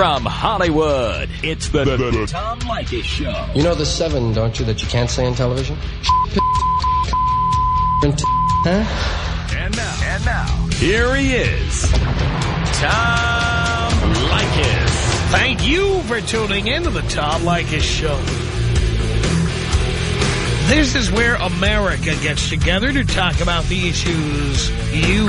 From Hollywood, it's the, the, the Tom Leykis Show. You know the seven, don't you, that you can't say on television? huh? And now, and now, here he is, Tom Leykis. Thank you for tuning in to the Tom Leykis Show. This is where America gets together to talk about the issues you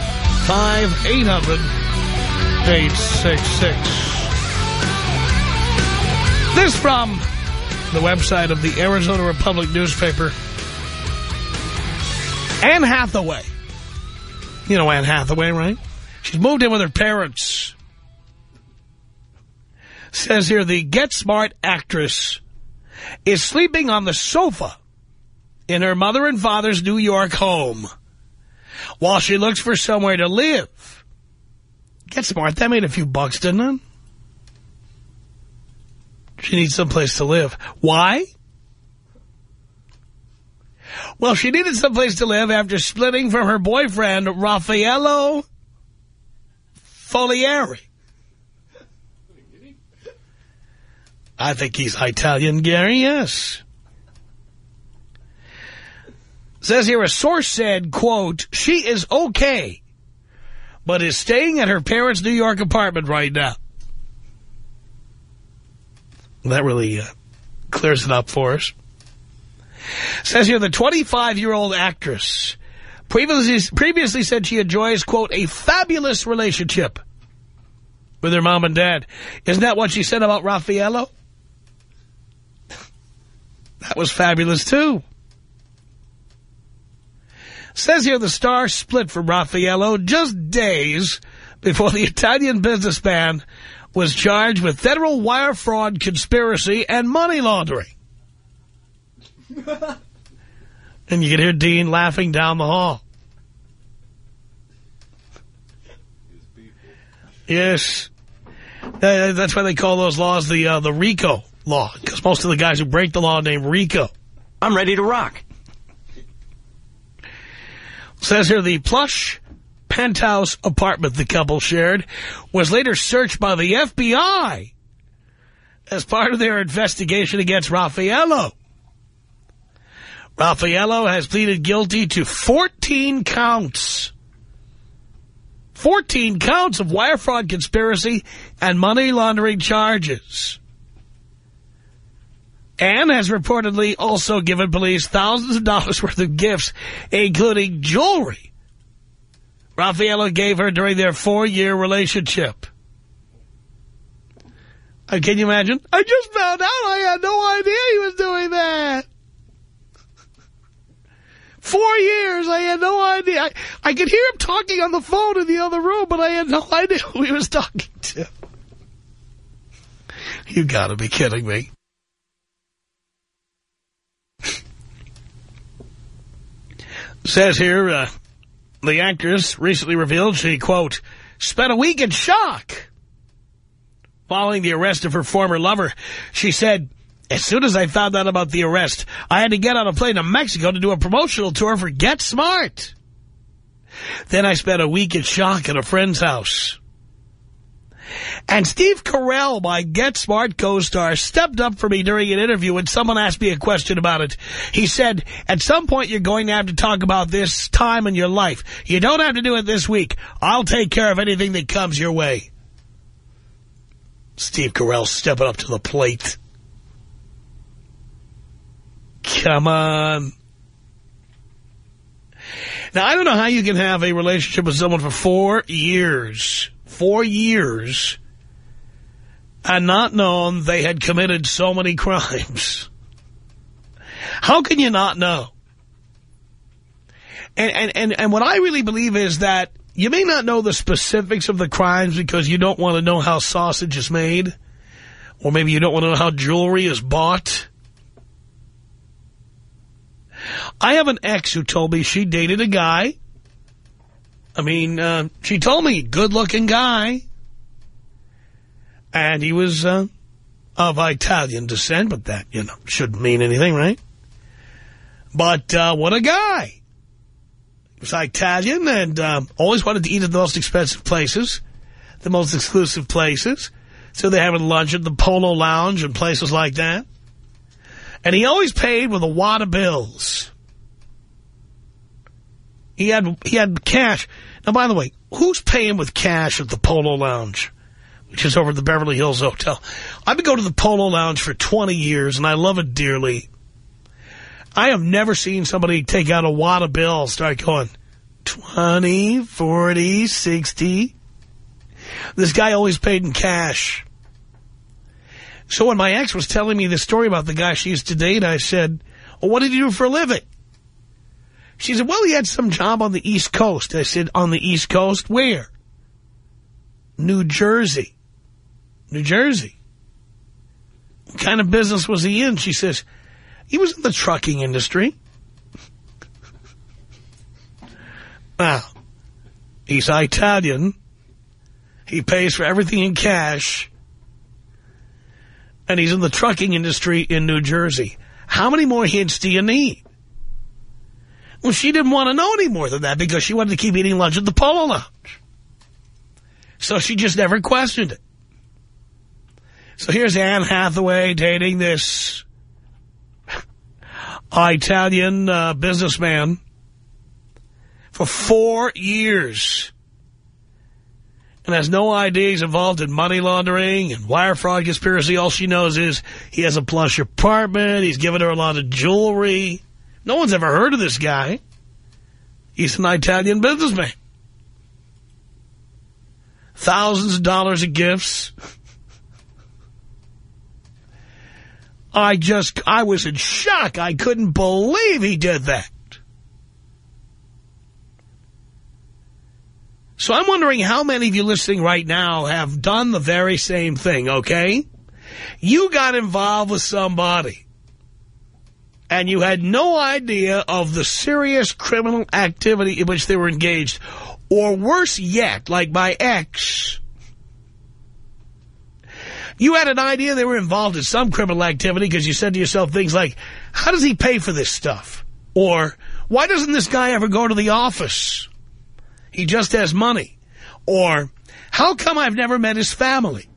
5-800-866. This from the website of the Arizona Republic newspaper. Anne Hathaway. You know Anne Hathaway, right? She's moved in with her parents. Says here, the Get Smart actress is sleeping on the sofa in her mother and father's New York home while she looks for somewhere to live. Get smart. That made a few bucks, didn't it? She needs someplace to live. Why? Well, she needed someplace to live after splitting from her boyfriend, Raffaello Folieri. I think he's Italian, Gary, yes. Says here, a source said, quote, she is okay, but is staying at her parents' New York apartment right now. That really uh, clears it up for us. Says here, the 25-year-old actress previously, previously said she enjoys, quote, a fabulous relationship with her mom and dad. Isn't that what she said about Raffaello? That was fabulous, too. Says here the star split from Raffaello just days before the Italian businessman was charged with federal wire fraud conspiracy and money laundering. and you can hear Dean laughing down the hall. Yes. Uh, that's why they call those laws the uh, the RICO law, because most of the guys who break the law are named RICO. I'm ready to rock. Says here the plush penthouse apartment the couple shared was later searched by the FBI as part of their investigation against Raffaello. Raffaello has pleaded guilty to 14 counts. 14 counts of wire fraud conspiracy and money laundering charges. Anne has reportedly also given police thousands of dollars worth of gifts, including jewelry. Raffaello gave her during their four-year relationship. Uh, can you imagine? I just found out I had no idea he was doing that. Four years, I had no idea. I, I could hear him talking on the phone in the other room, but I had no idea who he was talking to. You gotta be kidding me. Says here, uh, the actress recently revealed she, quote, spent a week in shock following the arrest of her former lover. She said, as soon as I found out about the arrest, I had to get on a plane to Mexico to do a promotional tour for Get Smart. Then I spent a week in shock at a friend's house. And Steve Carell, my Get Smart co-star, stepped up for me during an interview when someone asked me a question about it. He said, at some point you're going to have to talk about this time in your life. You don't have to do it this week. I'll take care of anything that comes your way. Steve Carell stepping up to the plate. Come on. Now, I don't know how you can have a relationship with someone for four years, four years, and not known they had committed so many crimes. How can you not know? And, and, and, and what I really believe is that You may not know the specifics of the crimes because you don't want to know how sausage is made. Or maybe you don't want to know how jewelry is bought. I have an ex who told me she dated a guy. I mean, uh, she told me, good-looking guy. And he was uh, of Italian descent, but that, you know, shouldn't mean anything, right? But uh, what a guy. He was Italian and uh, always wanted to eat at the most expensive places, the most exclusive places. So they having lunch at the Polo Lounge and places like that. And he always paid with a wad of bills. He had he had cash. Now, by the way, who's paying with cash at the Polo Lounge, which is over at the Beverly Hills Hotel? I've been going to the Polo Lounge for 20 years, and I love it dearly. I have never seen somebody take out a wad of bills, start going 20, 40, 60. This guy always paid in cash. So when my ex was telling me this story about the guy she used to date, I said, well, what did he do for a living? She said, well, he had some job on the East Coast. I said, on the East Coast? Where? New Jersey. New Jersey. What kind of business was he in? She says, he was in the trucking industry. Now, he's Italian. He pays for everything in cash. And he's in the trucking industry in New Jersey. How many more hints do you need? Well, she didn't want to know any more than that because she wanted to keep eating lunch at the Polo Lounge. So she just never questioned it. So here's Anne Hathaway dating this Italian uh, businessman for four years and has no ideas involved in money laundering and wire fraud conspiracy. All she knows is he has a plush apartment. He's given her a lot of jewelry. No one's ever heard of this guy. He's an Italian businessman. Thousands of dollars of gifts. I just, I was in shock. I couldn't believe he did that. So I'm wondering how many of you listening right now have done the very same thing, okay? You got involved with somebody and you had no idea of the serious criminal activity in which they were engaged. Or worse yet, like my ex, you had an idea they were involved in some criminal activity because you said to yourself things like, how does he pay for this stuff? Or, why doesn't this guy ever go to the office? He just has money. Or, how come I've never met his family?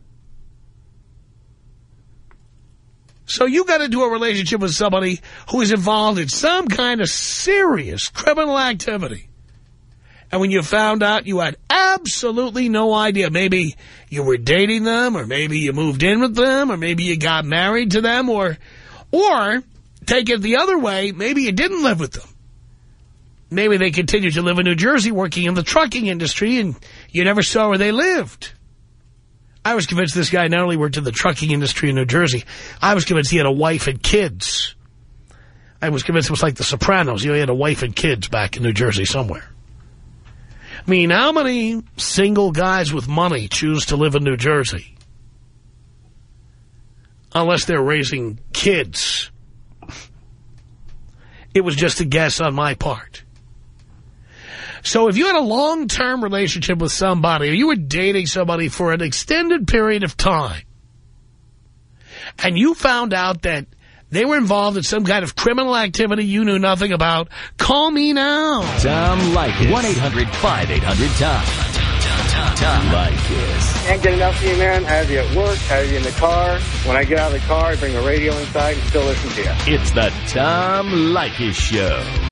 So you got into a relationship with somebody who is involved in some kind of serious criminal activity. And when you found out, you had absolutely no idea. Maybe you were dating them, or maybe you moved in with them, or maybe you got married to them, or, or take it the other way, maybe you didn't live with them. Maybe they continued to live in New Jersey working in the trucking industry and you never saw where they lived. I was convinced this guy not only worked in the trucking industry in New Jersey, I was convinced he had a wife and kids. I was convinced it was like The Sopranos. You know, he had a wife and kids back in New Jersey somewhere. I mean, how many single guys with money choose to live in New Jersey? Unless they're raising kids. It was just a guess on my part. So if you had a long-term relationship with somebody, or you were dating somebody for an extended period of time, and you found out that they were involved in some kind of criminal activity you knew nothing about, call me now. Tom Leykis. 1-800-5800-TOM. Tom Leykis. Can't get enough of you, man. I have you at work, I have you in the car. When I get out of the car, I bring the radio inside and still listen to you. It's the Tom Leykis Show.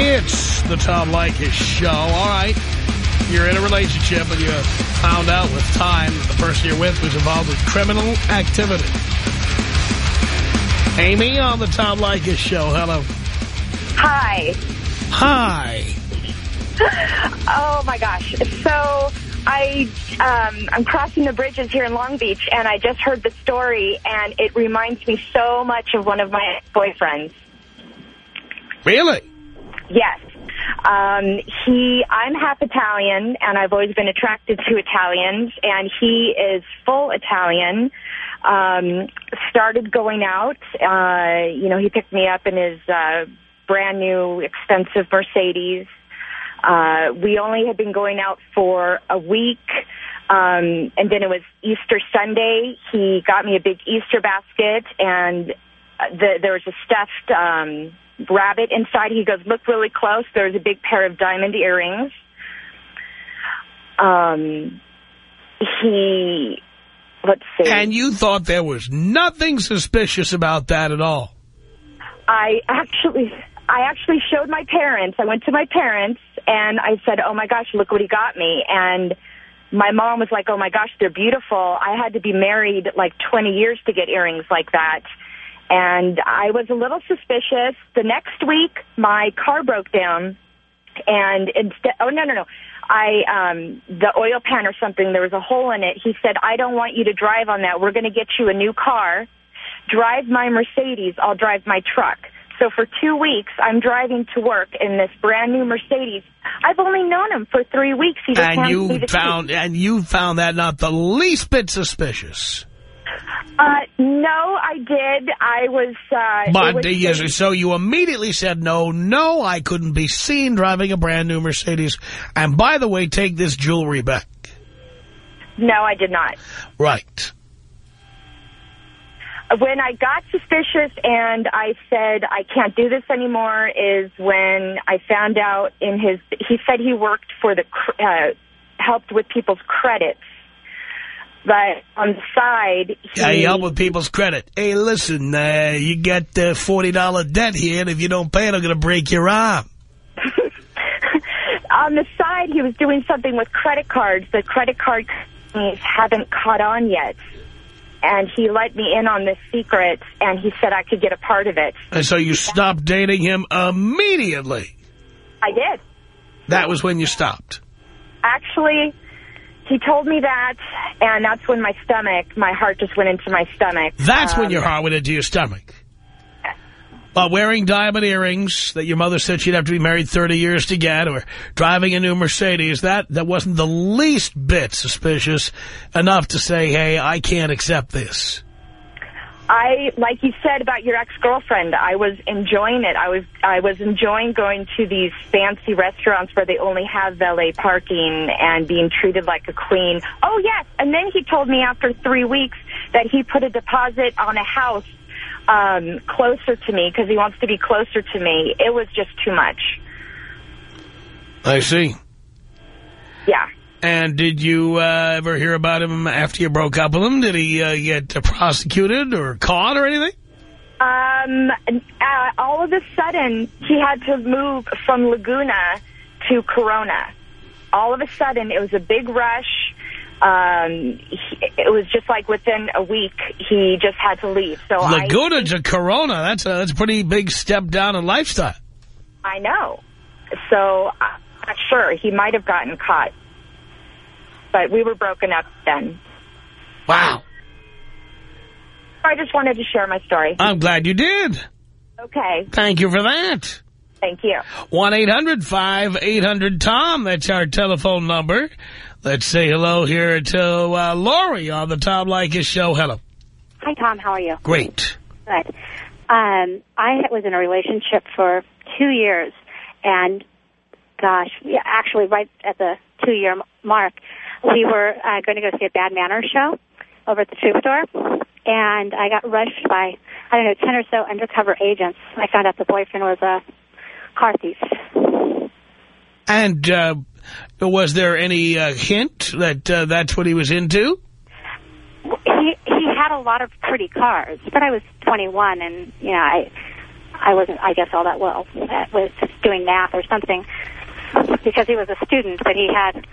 It's the Tom Leykis Show. All right. You're in a relationship and you found out with time that the person you're with was involved with criminal activity. Amy on the Tom Leykis Show. Hello. Hi. Hi. Oh, my gosh. So I, um, I'm crossing the bridges here in Long Beach, and I just heard the story, and it reminds me so much of one of my boyfriends. Really? Yes. Um, he, I'm half Italian, and I've always been attracted to Italians, and he is full Italian. Um, started going out. Uh, you know, he picked me up in his uh, brand new, expensive Mercedes. Uh, we only had been going out for a week. Um, and then it was Easter Sunday. He got me a big Easter basket, and the, there was a stuffed um, rabbit inside. He goes, look really close. There's a big pair of diamond earrings. Um, he, let's see. And you thought there was nothing suspicious about that at all? I actually, I actually showed my parents. I went to my parents and I said, oh my gosh, look what he got me. And my mom was like, oh my gosh, they're beautiful. I had to be married like 20 years to get earrings like that. And I was a little suspicious. The next week, my car broke down. And instead, oh, no, no, no. I, um, the oil pan or something, there was a hole in it. He said, I don't want you to drive on that. We're going to get you a new car. Drive my Mercedes. I'll drive my truck. So for two weeks, I'm driving to work in this brand new Mercedes. I've only known him for three weeks. He just and you found, and you found that not the least bit suspicious. Uh, no, I did. I was, uh... But, was, so you immediately said, no, no, I couldn't be seen driving a brand new Mercedes. And by the way, take this jewelry back. No, I did not. Right. When I got suspicious and I said, I can't do this anymore, is when I found out in his... He said he worked for the... Uh, helped with people's credits but on the side, he... Yeah, you help with people's credit. Hey, listen, uh, you get uh, $40 debt here, and if you don't pay it, I'm going to break your arm. on the side, he was doing something with credit cards. The credit card companies haven't caught on yet. And he let me in on this secret, and he said I could get a part of it. And so you stopped dating him immediately? I did. That was when you stopped? Actually... He told me that, and that's when my stomach, my heart just went into my stomach. That's um, when your heart went into your stomach? But wearing diamond earrings that your mother said she'd have to be married 30 years to get, or driving a new Mercedes, that, that wasn't the least bit suspicious enough to say, hey, I can't accept this. I, like you said about your ex-girlfriend, I was enjoying it. I was, I was enjoying going to these fancy restaurants where they only have valet parking and being treated like a queen. Oh, yes. And then he told me after three weeks that he put a deposit on a house um, closer to me because he wants to be closer to me. It was just too much. I see. Yeah. And did you uh, ever hear about him after you broke up with him? Did he uh, get uh, prosecuted or caught or anything? Um, uh, all of a sudden, he had to move from Laguna to Corona. All of a sudden, it was a big rush. Um, he, it was just like within a week, he just had to leave. So Laguna I, to Corona, that's a, that's a pretty big step down in lifestyle. I know. So I'm not sure. He might have gotten caught but we were broken up then. Wow. I just wanted to share my story. I'm glad you did. Okay. Thank you for that. Thank you. 1-800-5800-TOM. That's our telephone number. Let's say hello here to uh, Lori on the Tom Leykis show. Hello. Hi, Tom. How are you? Great. Good. Um, I was in a relationship for two years, and gosh, yeah, actually right at the two-year mark, we were uh, going to go see a Bad Manners show over at the Troubadour, and I got rushed by, I don't know, 10 or so undercover agents. I found out the boyfriend was a car thief. And uh, was there any uh, hint that uh, that's what he was into? He he had a lot of pretty cars, but I was 21, and you know I I wasn't I guess all that well. I was doing math or something because he was a student, but he had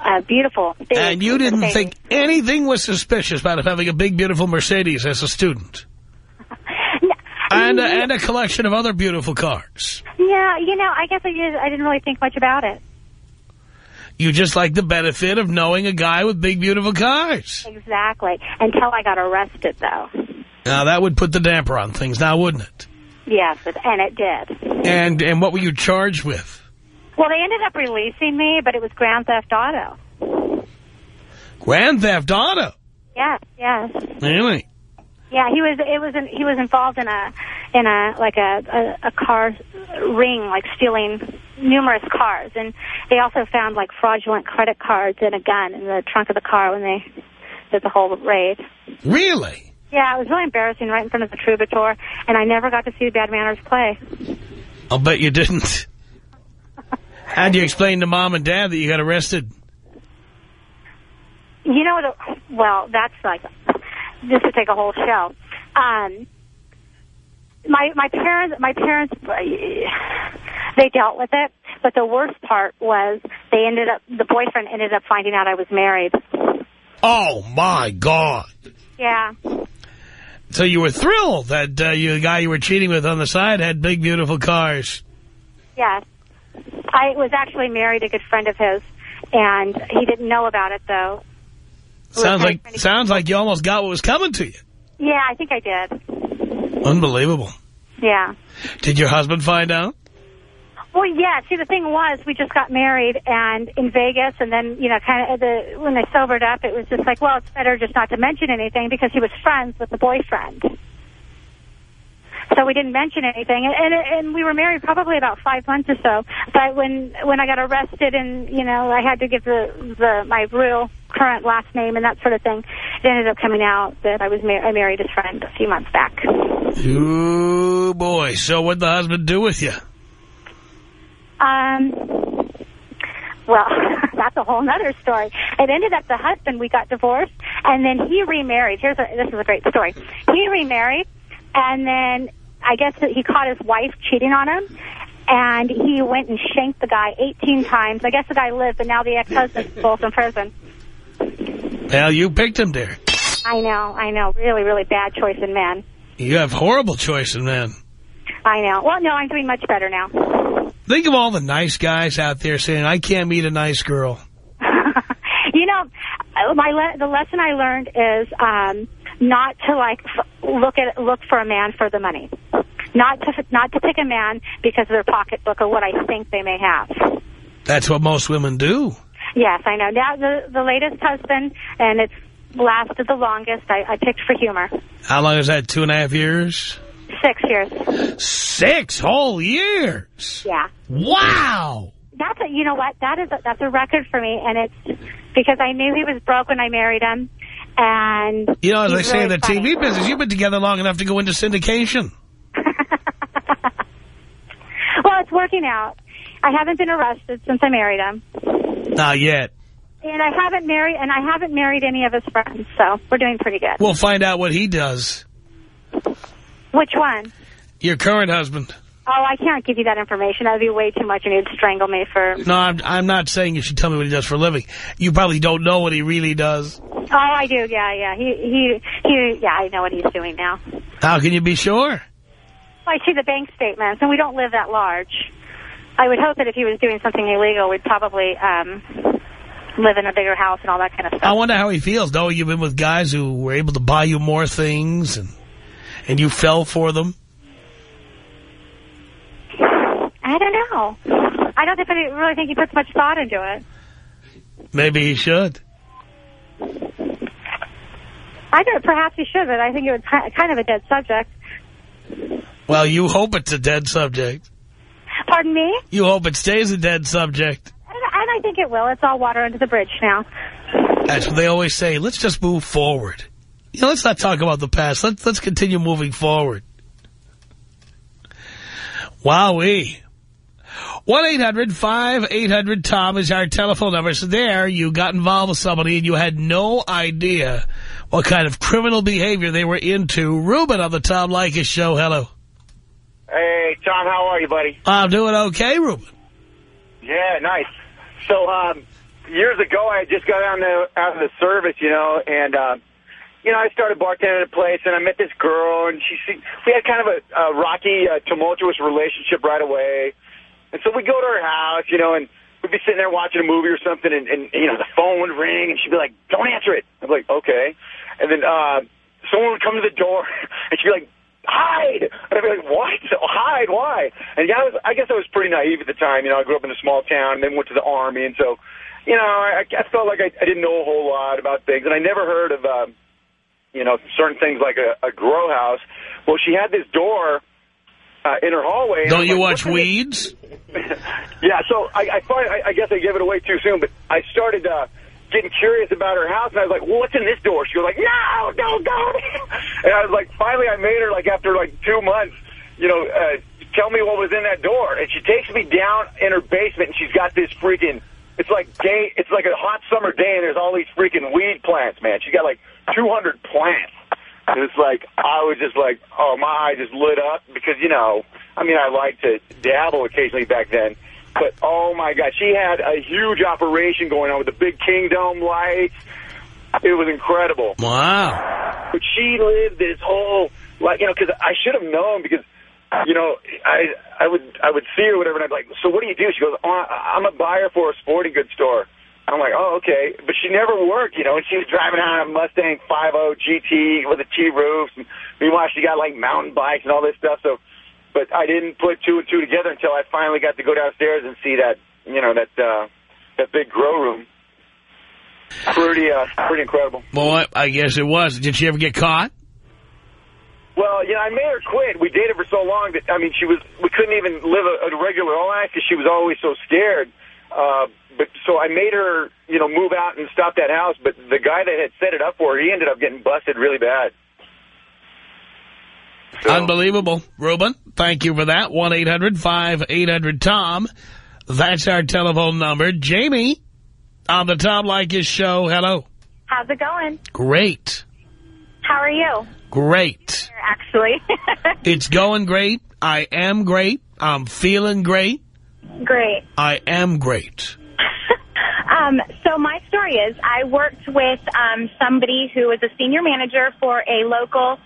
uh, beautiful. and you didn't Mercedes. think anything was suspicious about having a big, beautiful Mercedes as a student? no, and, and a collection of other beautiful cars. Yeah, you know, I guess I, did, I didn't really think much about it. You just like the benefit of knowing a guy with big, beautiful cars. Exactly. Until I got arrested, though. Now, that would put the damper on things now, wouldn't it? Yes, and it did. And and what were you charged with? Well, they ended up releasing me, but it was Grand Theft Auto. Grand Theft Auto. Yes, yes. Really? Yeah, he was. It was. An, he was involved in a, in a like a, a a car ring, like stealing numerous cars, and they also found like fraudulent credit cards and a gun in the trunk of the car when they did the whole raid. Really? Yeah, it was really embarrassing right in front of the Troubadour, and I never got to see Bad Manners play. I'll bet you didn't. How'd you explain to mom and dad that you got arrested? You know, the, well, that's like, this would take a whole show. Um, my my parents, my parents, they dealt with it, but the worst part was they ended up, the boyfriend ended up finding out I was married. Oh, my God. Yeah. So you were thrilled that uh, you, the guy you were cheating with on the side had big, beautiful cars. Yes. I was actually married a good friend of his, and he didn't know about it, though. Sounds like sounds like you almost got what was coming to you. Yeah, I think I did. Unbelievable. Yeah. Did your husband find out? Well, yeah. See, the thing was, we just got married, and in Vegas, and then you know, kind of the when they sobered up, it was just like, well, it's better just not to mention anything because he was friends with the boyfriend. So we didn't mention anything, and, and and we were married probably about five months or so. But when when I got arrested, and you know, I had to give the the my real current last name and that sort of thing, it ended up coming out that I was mar I married his friend a few months back. Ooh, boy. So what'd the husband do with you? Um, well, that's a whole other story. It ended up the husband, we got divorced, and then he remarried. Here's a, this is a great story. He remarried, and then I guess that he caught his wife cheating on him, and he went and shanked the guy 18 times. I guess the guy lived, but now the ex-husband's both in prison. Well, you picked him, dear. I know, I know. Really, really bad choice in men. You have horrible choice in men. I know. Well, no, I'm doing much better now. Think of all the nice guys out there saying, I can't meet a nice girl. you know, my le the lesson I learned is um, not to like f look at look for a man for the money, not to not to pick a man because of their pocketbook or what I think they may have. That's what most women do. Yes, I know. Now the the latest husband, and it's lasted the longest. I, I picked for humor. How long is that, two and a half years? Six years. Six whole years. Yeah. Wow. That's a, you know what? That is a, that's a record for me, and it's because I knew he was broke when I married him, and You know, as I say in really the funny. TV business, you've been together long enough to go into syndication. well, it's working out. I haven't been arrested since I married him, Not yet. and I haven't married, and I haven't married any of his friends, so we're doing pretty good. We'll find out what he does. Which one? Your current husband. Oh, I can't give you that information. That would be way too much, and he'd strangle me for. No, I'm, I'm not saying you should tell me what he does for a living. You probably don't know what he really does. Oh, I do. Yeah, yeah. He, he, he. Yeah, I know what he's doing now. How can you be sure? Well, I see the bank statements, and we don't live that large. I would hope that if he was doing something illegal, we'd probably um, live in a bigger house and all that kind of stuff. I wonder how he feels, knowing you've been with guys who were able to buy you more things and and you fell for them. I don't know. I don't think, I really think he puts much thought into it. Maybe he should. I don't. Perhaps he should, but I think it was kind of a dead subject. Well, you hope it's a dead subject. Pardon me? You hope it stays a dead subject. And, and I think it will. It's all water under the bridge now. That's what they always say. Let's just move forward. You know, let's not talk about the past. Let's let's continue moving forward. Wowee. 1-800-5800-TOM is our telephone number. So there, you got involved with somebody and you had no idea what kind of criminal behavior they were into. Ruben on the Tom Leykis show. Hello. Hey, Tom, how are you, buddy? I'm doing okay, Ruben. Yeah, nice. So, um, years ago, I just got on the, out of the service, you know, and, uh, you know, I started bartending at a place, and I met this girl, and she, she we had kind of a, a rocky, uh, tumultuous relationship right away. And so we go to her house, you know, and we'd be sitting there watching a movie or something, and, and you know, the phone would ring, and she'd be like, don't answer it. I'm like, okay. And then uh, someone would come to the door, and she'd be like, hide! And I'd be like, what? Hide? Why? And yeah, I, was, I guess I was pretty naive at the time. You know, I grew up in a small town and then went to the Army, and so, you know, I, I felt like I, I didn't know a whole lot about things, and I never heard of, uh, you know, certain things like a, a grow house. Well, she had this door uh, in her hallway. Don't you like, watch Weeds? yeah, so I, I, find, I, I guess I gave it away too soon, but I started uh, getting curious about her house, and I was like, well, what's in this door? She was like, no, don't go. and I was like, finally I made her, like, after, like, two months, you know, uh, tell me what was in that door. And she takes me down in her basement, and she's got this freaking, it's like day, it's like a hot summer day, and there's all these freaking weed plants, man. She's got, like, 200 plants. And it's like, I was just like, oh, my eye just lit up because, you know, I mean, I like to dabble occasionally back then. But, oh, my God, she had a huge operation going on with the big Kingdome lights. It was incredible. Wow. But she lived this whole, like, you know, because I should have known because, you know, I I would I would see her or whatever, and I'd be like, so what do you do? She goes, oh, I'm a buyer for a sporting goods store. I'm like, oh, okay. But she never worked, you know, and she was driving around a Mustang 5.0 GT with a T-roof. Meanwhile, she got, like, mountain bikes and all this stuff. So, But I didn't put two and two together until I finally got to go downstairs and see that, you know, that uh, that big grow room. Pretty, uh, pretty incredible. Well, I, I guess it was. Did she ever get caught? Well, you know, I made her quit. We dated for so long that, I mean, she was, we couldn't even live a, a regular life because she was always so scared. Uh, but so I made her, you know, move out and stop that house. But the guy that had set it up for her, he ended up getting busted really bad. So, Unbelievable. Ruben, thank you for that. 1-800-5800-TOM. That's our telephone number. Jamie on the Tom Leykis show. Hello. How's it going? Great. How are you? Great. Actually. It's going great. I am great. I'm feeling great. Great. I am great. Um, so my story is I worked with um, somebody who was a senior manager for a local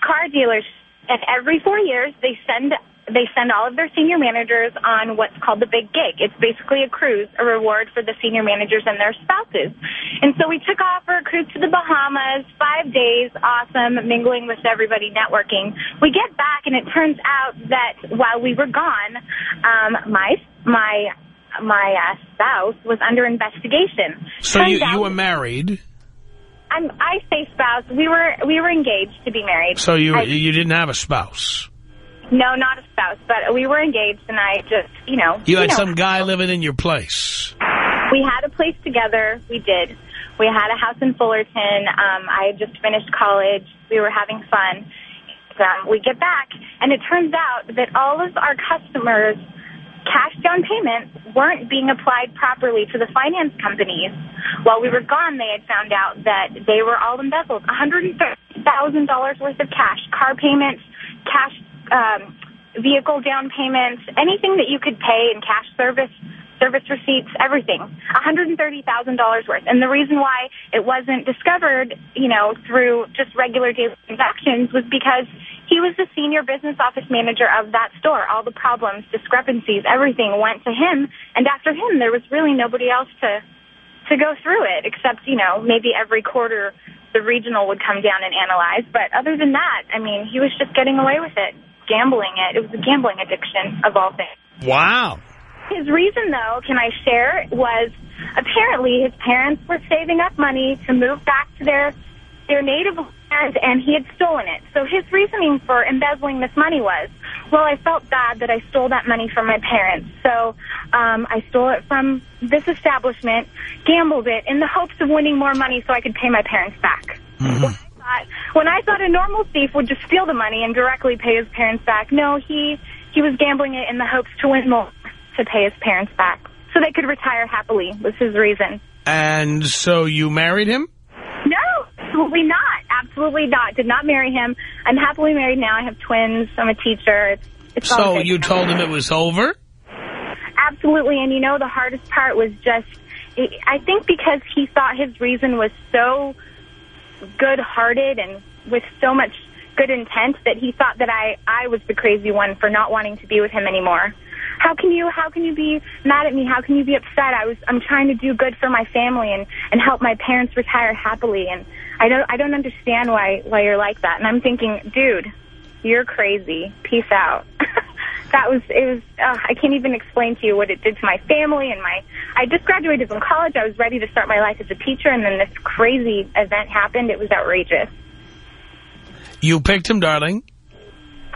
car dealer, and every four years they send they send all of their senior managers on what's called the big gig. It's basically a cruise, a reward for the senior managers and their spouses. And so we took off for a cruise to the Bahamas, five days, awesome, mingling with everybody, networking. We get back, and it turns out that while we were gone, um, my my my uh, spouse was under investigation. So Turns you, out- you were married. I'm, I say spouse. We were we were engaged to be married. So you I- you didn't have a spouse. no, not a spouse, but we were engaged, and I just you know You had know, some guy living in your place. We had a place together. We did. We had a house in Fullerton. Um, I had just finished college. We were having fun. Um, we get back, and it turns out that all of our customers' cash down payments weren't being applied properly to the finance companies. While we were gone, they had found out that they were all embezzled. $130,000 worth of cash, car payments, cash um, vehicle down payments, anything that you could pay in cash service, service receipts, everything. $130,000 worth. And the reason why it wasn't discovered, you know, through just regular daily transactions was because he was the senior business office manager of that store. All the problems, discrepancies, everything went to him. And after him, there was really nobody else to to go through it, except, you know, maybe every quarter the regional would come down and analyze. But other than that, I mean, he was just getting away with it, gambling it. It was a gambling addiction of all things. Wow. His reason, though, can I share, was apparently his parents were saving up money to move back to their their native land, and he had stolen it. So his reasoning for embezzling this money was, well, I felt bad that I stole that money from my parents. So um, I stole it from this establishment, gambled it in the hopes of winning more money so I could pay my parents back. When, I thought, when I thought a normal thief would just steal the money and directly pay his parents back, no, he he was gambling it in the hopes to win more to pay his parents back so they could retire happily was his reason. And so you married him? Absolutely not. Absolutely not. Did not marry him. I'm happily married now. I have twins. I'm a teacher. It's, it's So you told him it was over? Absolutely. And you know, the hardest part was just, I think because he thought his reason was so good-hearted and with so much good intent that he thought that I, I was the crazy one for not wanting to be with him anymore. How can you how can you be mad at me? How can you be upset? I was I'm trying to do good for my family and and help my parents retire happily and I don't I don't understand why why you're like that. And I'm thinking, dude, you're crazy. Peace out. that was it was uh, I can't even explain to you what it did to my family and my I just graduated from college. I was ready to start my life as a teacher and then this crazy event happened. It was outrageous. You picked him, darling.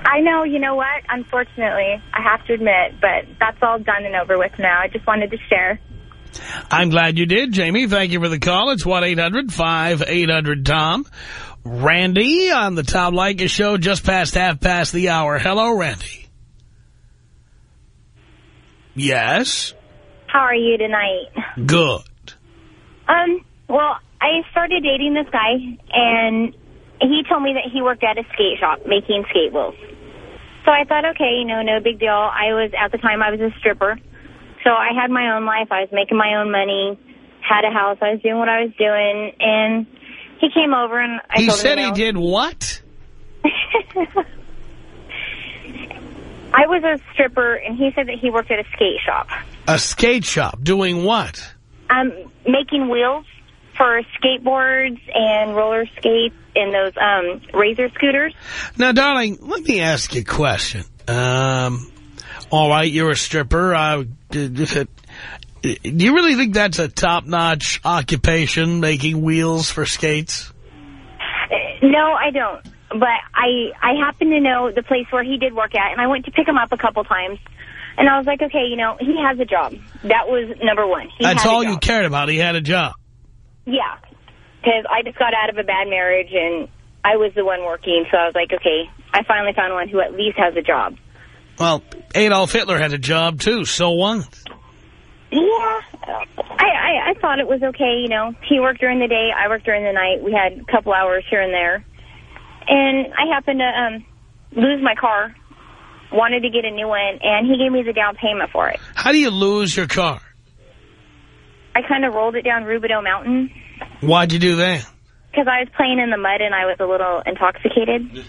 I know, you know what? Unfortunately, I have to admit, but that's all done and over with now. I just wanted to share. I'm glad you did, Jamie. Thank you for the call. It's 1-800-5800-TOM. Randy on the Tom Leykis show just past half past the hour. Hello, Randy. Yes? How are you tonight? Good. Um, well, I started dating this guy, and he told me that he worked at a skate shop making skate wheels. So I thought, okay, you know, no big deal. I was, at the time, I was a stripper. So I had my own life. I was making my own money, had a house. I was doing what I was doing. And he came over and I he said him, he you know, did what? I was a stripper, and he said that he worked at a skate shop. A skate shop. Doing what? Um, making wheels for skateboards and roller skates and those um, razor scooters. Now, darling, let me ask you a question. Um, all right, you're a stripper. Uh, do you really think that's a top-notch occupation, making wheels for skates? No, I don't. But I I happen to know the place where he did work at, and I went to pick him up a couple times. And I was like, okay, you know, he has a job. That was number one. He That's all you cared about. He had a job. Yeah, because I just got out of a bad marriage, and I was the one working. So I was like, okay, I finally found one who at least has a job. Well, Adolf Hitler had a job, too. So what? Yeah, I, I I thought it was okay. You know, he worked during the day, I worked during the night. We had a couple hours here and there, and I happened to um lose my car. Wanted to get a new one, and he gave me the down payment for it. How do you lose your car? I kind of rolled it down Rubidoux Mountain Why'd you do that? because I was playing in the mud and I was a little intoxicated.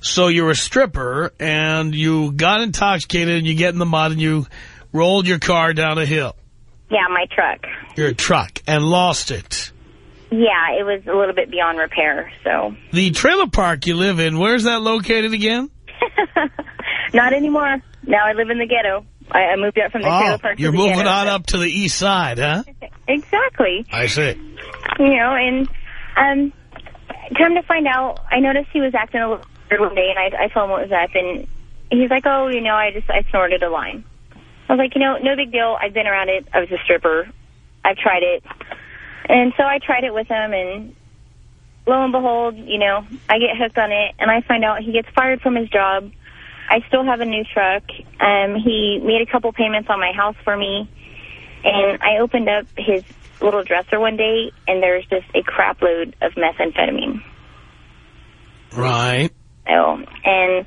So you're a stripper, and you got intoxicated, and you get in the mud, and you rolled your car down a hill, Yeah, my truck. your truck, and lost it. Yeah, it was a little bit beyond repair, so. The trailer park you live in, where's that located again? Not anymore. Now I live in the ghetto. I, I moved out from the trailer Oh, park you're moving on up to the east side, huh? Exactly. I see. You know, and um, come to find out, I noticed he was acting a little weird one day, and I, I told him what was up, and he's like, oh, you know, I just, I snorted a line. I was like, you know, no big deal. I've been around it. I was a stripper. I've tried it. And so I tried it with him, and lo and behold, you know, I get hooked on it, and I find out he gets fired from his job. I still have a new truck. Um, he made a couple payments on my house for me, and I opened up his little dresser one day, and there's just a crap load of methamphetamine. Right. Oh, and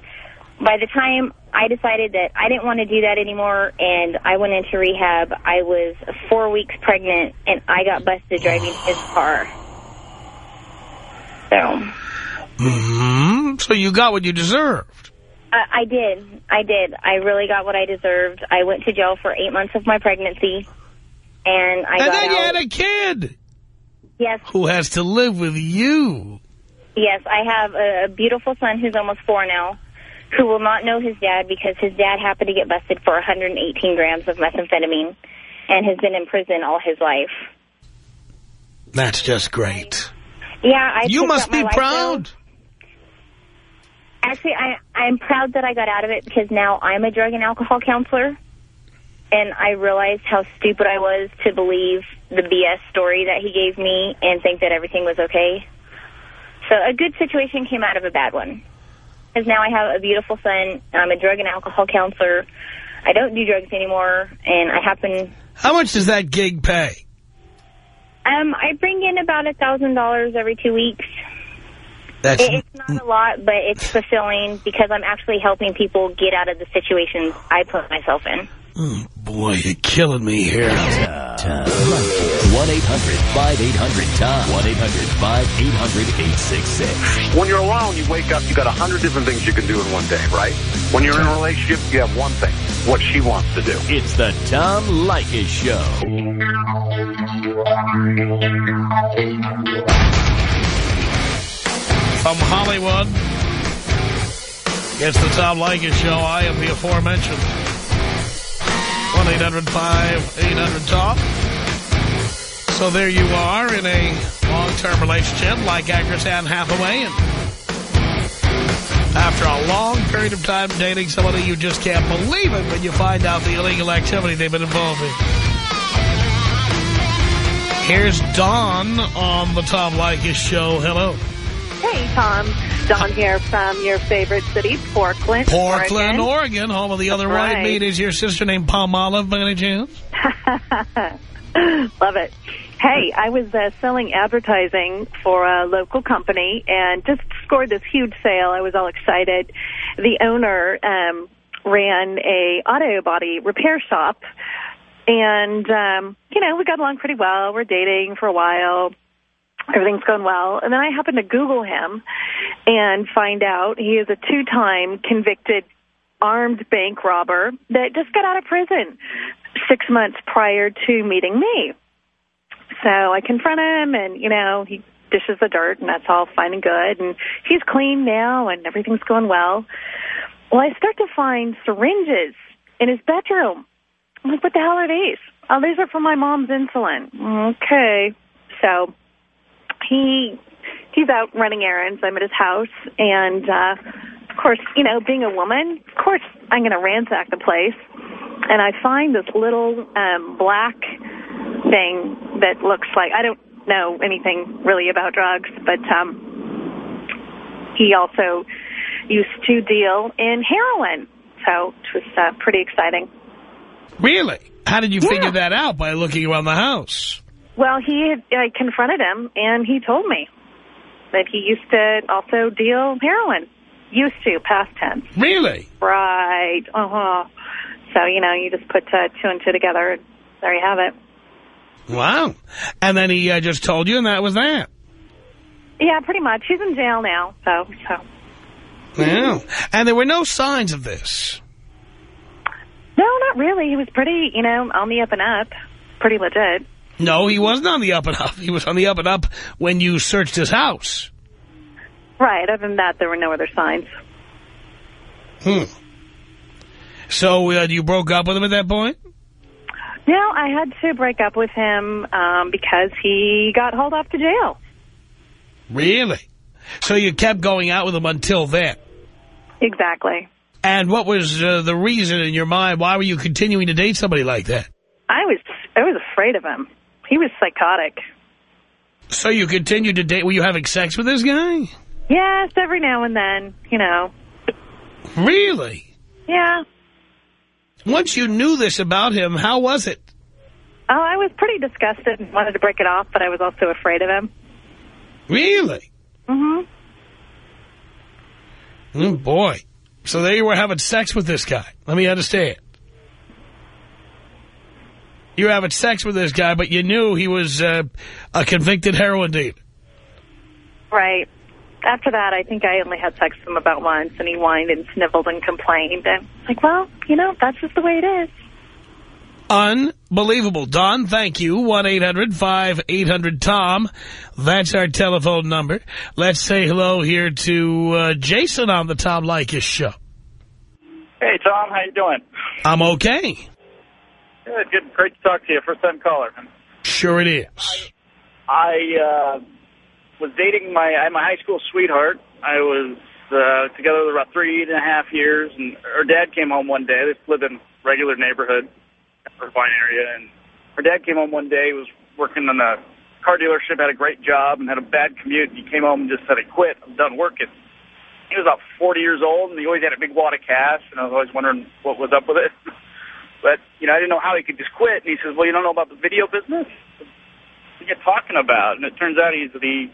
by the time I decided that I didn't want to do that anymore, and I went into rehab, I was four weeks pregnant, and I got busted driving his car. So hmm So you got what you deserved. I, I did. I did. I really got what I deserved. I went to jail for eight months of my pregnancy, and I and then you had a kid yes, who has to live with you. Yes, I have a, a beautiful son who's almost four now, who will not know his dad because his dad happened to get busted for 118 grams of methamphetamine and has been in prison all his life. That's just great. Yeah, I you must be proud. Actually, I, I'm proud that I got out of it because now I'm a drug and alcohol counselor. And I realized how stupid I was to believe the BS story that he gave me and think that everything was okay. So a good situation came out of a bad one. Because now I have a beautiful son, I'm a drug and alcohol counselor. I don't do drugs anymore, and I happen... How much does that gig pay? Um, I bring in about a $1,000 every two weeks. That's It- It's not a lot, but it's fulfilling because I'm actually helping people get out of the situations I put myself in. Oh, boy, you're killing me here. Tom. 1-800-5800-TOM. 1-800-5800-866. When you're alone, you wake up, you got a hundred different things you can do in one day, right? When you're in a relationship, you have one thing, what she wants to do. It's the Tom Leykis Show. From Hollywood, it's the Tom Leykis Show. I am the aforementioned 1-800-5800-TOM. So there you are in a long-term relationship like actress Anne Hathaway. And after a long period of time dating somebody, you just can't believe it when you find out the illegal activity they've been involved in. Here's Dawn on the Tom Leykis Show. Hello. Hey, Tom. Don here from your favorite city, Portland, Portland, Oregon. Oregon, home of the other That's white right. meat. Is your sister named Palmolive by any chance? Love it. Hey, I was uh, selling advertising for a local company and just scored this huge sale. I was all excited. The owner um, ran a auto body repair shop, and um, you know we got along pretty well. We're dating for a while. Everything's going well. And then I happen to Google him and find out he is a two-time convicted armed bank robber that just got out of prison six months prior to meeting me. So I confront him and, you know, he dishes the dirt and that's all fine and good. And he's clean now and everything's going well. Well, I start to find syringes in his bedroom. I'm like, what the hell are these? Oh, these are for my mom's insulin. Okay. So he he's out running errands. I'm at his house, and uh, of course, you know, being a woman, of course, I'm going to ransack the place, and I find this little um, black thing that looks like I don't know anything really about drugs, but um, he also used to deal in heroin, so it was uh, pretty exciting. Really? How did you Yeah. figure that out? By looking around the house? Well, he had, I confronted him, and he told me that he used to also deal heroin. Used to, past tense. Really? Right. Uh-huh. So, you know, you just put uh, two and two together, and there you have it. Wow. And then he uh, just told you, and that was that. Yeah, pretty much. He's in jail now, so, so. Wow. And there were no signs of this. No, not really. He was pretty, you know, on the up and up. Pretty legit. No, he wasn't on the up and up. He was on the up and up when you searched his house. Right. Other than that, there were no other signs. Hmm. So uh, you broke up with him at that point? No, I had to break up with him um, because he got hauled off to jail. Really? So you kept going out with him until then? Exactly. And what was uh, the reason in your mind? Why were you continuing to date somebody like that? I was I was afraid of him. He was psychotic. So you continued to date? Were you having sex with this guy? Yes, every now and then, you know. Really? Yeah. Once you knew this about him, how was it? Oh, I was pretty disgusted and wanted to break it off, but I was also afraid of him. Really? Mm-hmm. Oh, boy. So there you were having sex with this guy. Let me understand. You were having sex with this guy, but you knew he was uh, a convicted heroin dealer. Right. After that, I think I only had sex with him about once, and he whined and sniveled and complained. And like, well, you know, that's just the way it is. Unbelievable. Don, thank you. 1-800-5800-TOM. That's our telephone number. Let's say hello here to uh, Jason on the Tom Leykis show. Hey, Tom. How you doing? I'm okay. Good. Good. Great to talk to you. First time caller. Sure it is. I uh, was dating my I had my high school sweetheart. I was uh, together for about three and a half years, and her dad came home one day. They lived in a regular neighborhood, fine area, and her dad came home one day. He was working in a car dealership, had a great job, and had a bad commute. He came home and just said, "I quit. I'm done working." He was about 40 years old, and he always had a big wad of cash, and I was always wondering what was up with it. But, you know, I didn't know how he could just quit. And he says, well, you don't know about the video business? What are you talking about? And it turns out he's the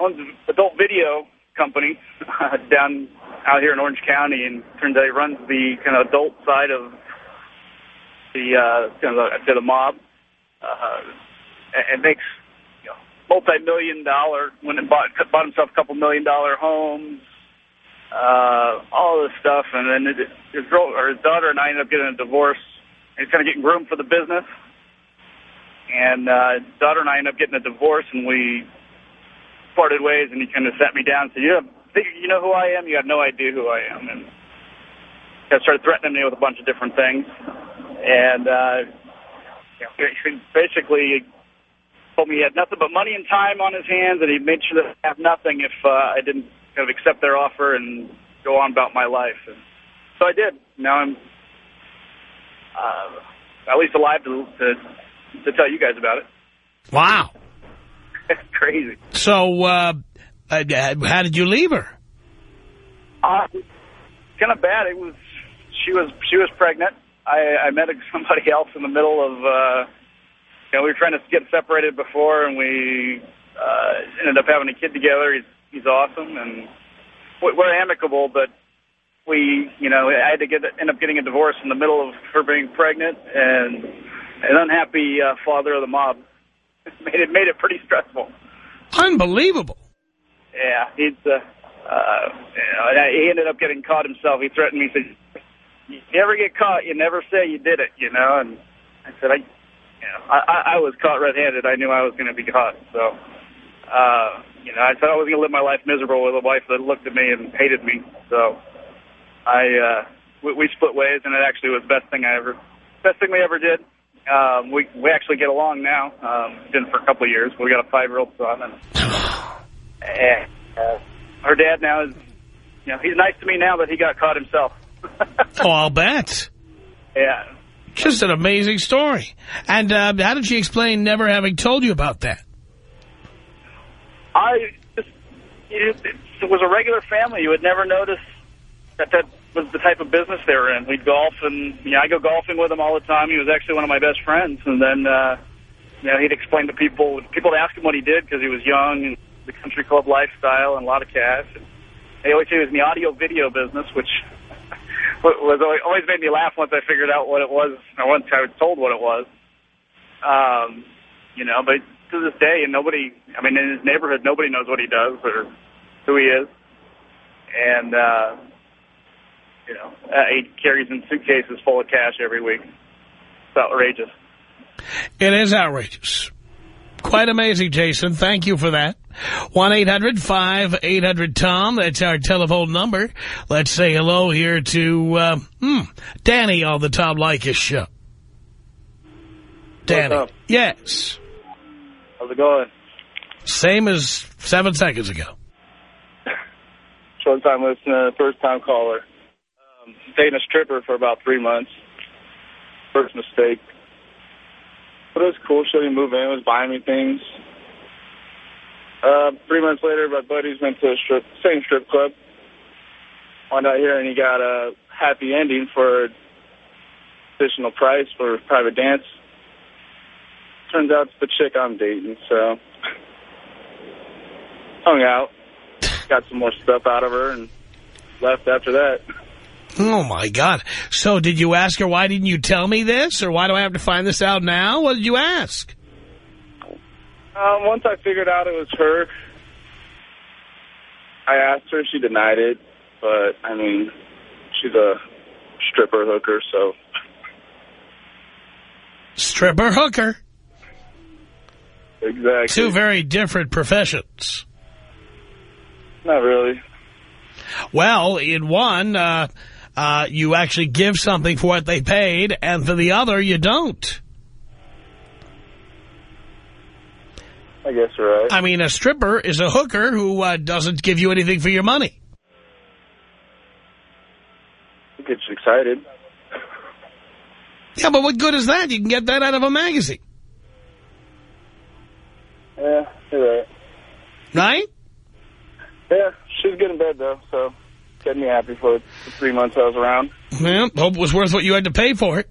owns adult video company down out here in Orange County, and turns out he runs the kind of adult side of the uh, you know, the, the mob, uh, and makes you know, multi-million dollar when it bought bought himself a couple million dollar homes, uh, all this stuff, and then it, his girl or his daughter and I ended up getting a divorce. He's kind of getting groomed for the business, and uh, his daughter and I ended up getting a divorce, and we parted ways. And he kind of sat me down and said, "You have, you know who I am? You have no idea who I am." And he started threatening me with a bunch of different things, and uh, basically told me he had nothing but money and time on his hands, and he made sure that I have nothing if uh, I didn't kind of accept their offer and go on about my life. And so I did. Now I'm uh, at least alive to, to to tell you guys about it. Wow. Crazy. So, uh, uh, how did you leave her? Uh, kind of bad. It was she was she was pregnant. I, I met somebody else in the middle of. Uh, you know, we were trying to get separated before, and we uh, ended up having a kid together. He's he's awesome, and we're amicable. But we, you know, I had to get end up getting a divorce in the middle of her being pregnant, and an unhappy uh, father of the mob made it made it pretty stressful. Unbelievable. Yeah, he's. Uh, uh, you know, he ended up getting caught himself. He threatened me. He said, "You never get caught. You never say you did it." You know, and I said, "I." You know, I, I was caught red-handed. I knew I was going to be caught. So, uh, you know, I said I was going to live my life miserable with a wife that looked at me and hated me. So, I uh, we, we split ways, and it actually was the best thing I ever, best thing we ever did. Um, we we actually get along now. Um, been for a couple of years. We got a five-year-old son, and, and uh, her dad now is, you know, he's nice to me now that he got caught himself. oh, I'll bet. Yeah. Just an amazing story. And uh, how did she explain never having told you about that? I just, it, it was a regular family. You would never notice that that was the type of business they were in. We'd golf, and you know, I go golfing with him all the time. He was actually one of my best friends. And then, uh, you know, he'd explain to people. People would ask him what he did because he was young and the country club lifestyle and a lot of cash. And they always say he was in the audio video business, which was always made me laugh once I figured out what it was, or once I was told what it was. Um, you know, but to this day, and nobody, I mean, in his neighborhood, nobody knows what he does or who he is. And, uh, you know, uh, he carries in suitcases full of cash every week. It's outrageous. It is outrageous. Quite amazing, Jason. Thank you for that. 1-800-5800-TOM. That's our telephone number. Let's say hello here to uh, hmm, Danny on the Tom Leykis show. Danny. Yes. How's it going? Same as seven seconds ago. Short time listener, first time caller. Um, dating a stripper for about three months. First mistake. But it was cool. She me move in, was buying me things. Uh, three months later, my buddies went to a strip, same strip club. Went out here, and he got a happy ending for additional price for private dance. Turns out it's the chick I'm dating, so hung out, got some more stuff out of her, and left after that. Oh, my God. So did you ask her, why didn't you tell me this? Or why do I have to find this out now? What did you ask? Um, once I figured out it was her, I asked her. She denied it. But, I mean, she's a stripper hooker, so. Stripper hooker. Exactly. Two very different professions. Not really. Well, in one, uh, uh, you actually give something for what they paid, and for the other, you don't. I guess you're right. I mean, a stripper is a hooker who uh, doesn't give you anything for your money. It gets excited. Yeah, but what good is that? You can get that out of a magazine. Yeah, you're right. Right? Yeah, she's good in bed, though, so kept me happy for the three months I was around. Well, hope it was worth what you had to pay for it.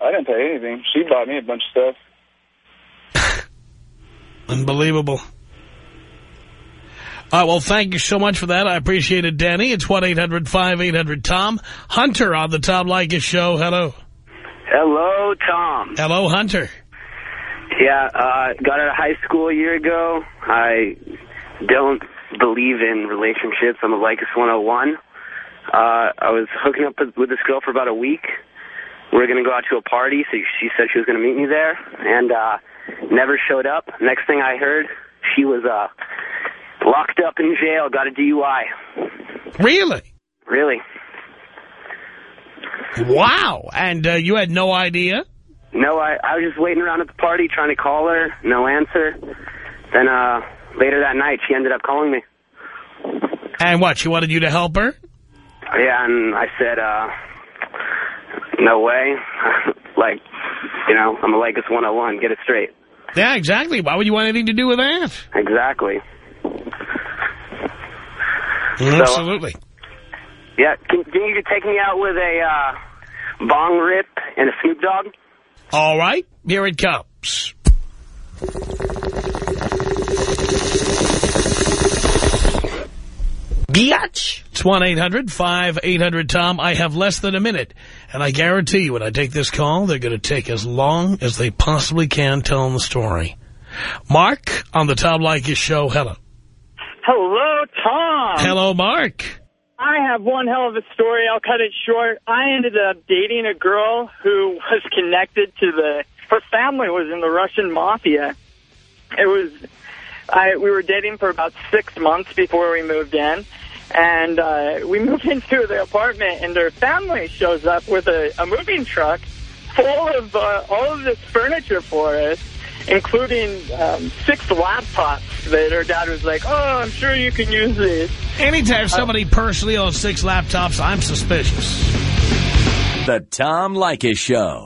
I didn't pay anything. She bought me a bunch of stuff. Unbelievable. All right, well, thank you so much for that. I appreciate it, Danny. It's 1-800-5800-TOM. Hunter on the Tom Leykis show. Hello. Hello, Tom. Hello, Hunter. Yeah, uh, got out of high school a year ago. I don't believe in relationships. I'm a Leykis 101. Uh, I was hooking up with this girl for about a week. We were going to go out to a party, so she said she was going to meet me there, and uh, never showed up. Next thing I heard, she was uh, locked up in jail, got a DUI. Really? Really. Wow. And uh, you had no idea? No, I, I was just waiting around at the party trying to call her. No answer. Then uh, later that night, she ended up calling me. And what, she wanted you to help her? Yeah, and I said, uh, no way. like, you know, I'm a Leykis 101. Get it straight. Yeah, exactly. Why would you want anything to do with that? Exactly. Absolutely. So, yeah, can, can you take me out with a uh, bong rip and a Snoop Dogg? All right, here it comes. Biatch. It's 1-800-5800-TOM. I have less than a minute, and I guarantee you when I take this call, they're going to take as long as they possibly can telling the story. Mark on the Tom Leykis show. Hello. Hello, Tom. Hello, Mark. I have one hell of a story. I'll cut it short. I ended up dating a girl who was connected to the, her family was in the Russian mafia. It was, I, we were dating for about six months before we moved in. And uh, we moved into the apartment, and their family shows up with a, a moving truck full of uh, all of this furniture for us, including um, six laptops that her dad was like, oh, I'm sure you can use these. Anytime somebody personally owns six laptops, I'm suspicious. The Tom Leykis Show.